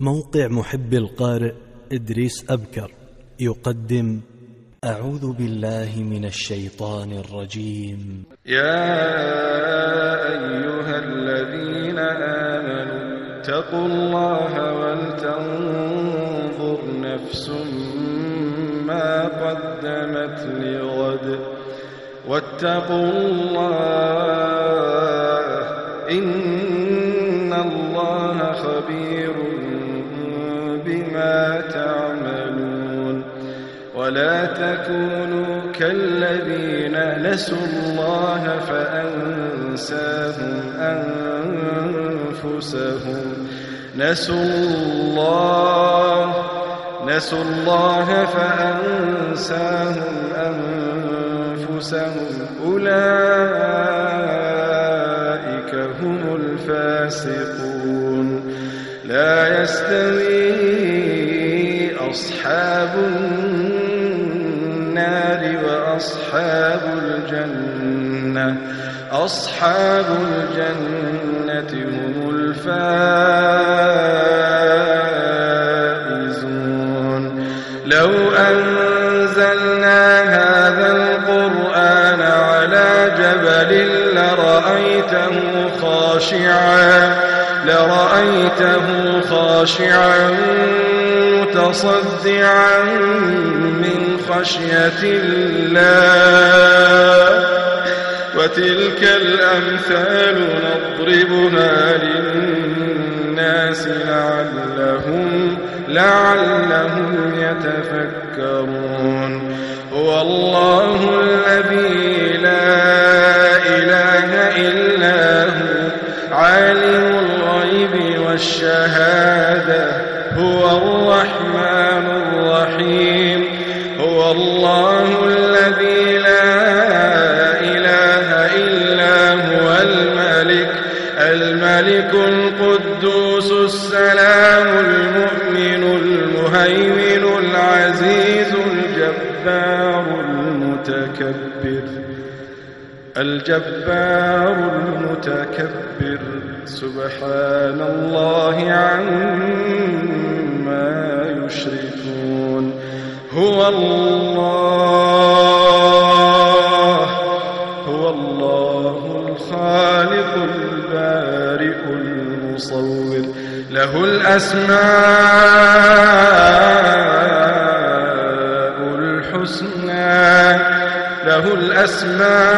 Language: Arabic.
موقع محب القارئ إدريس أبكر يقدم أعوذ بالله من الشيطان الرجيم. يا أيها الذين آمنوا اتقوا الله ولتنظر نفس ما قدمت لغد. واتقوا الله إن الله خبير بما تعملون ولا تكونوا كالذين نسوا الله فأنساهم أنفسهم نسوا الله نسوا الله فأنساهم أنفسهم أولئك هم الفاسقون لا يستوي أصحاب النار وأصحاب الجنة. أصحاب الجنة هم الفائزون. لو أنزلنا جبل لرأيته خاشعا لرأيته خاشعا متصدعا من خشية الله. وتلك الأمثال نضربها للناس لعلهم لعلهم يتفكرون. هو الله والشهادة هو الرحمن الرحيم. هو الله الذي لا إله إلا هو الملك. الملك القدوس السلام المؤمن المهيمن العزيز الجبار المتكبر. الجبار المتكبر. سبحان الله عما يشركون. هو الله هو الله الخالق البارئ المصور. له الأسماء الحسنى له الأسماء